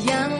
dengan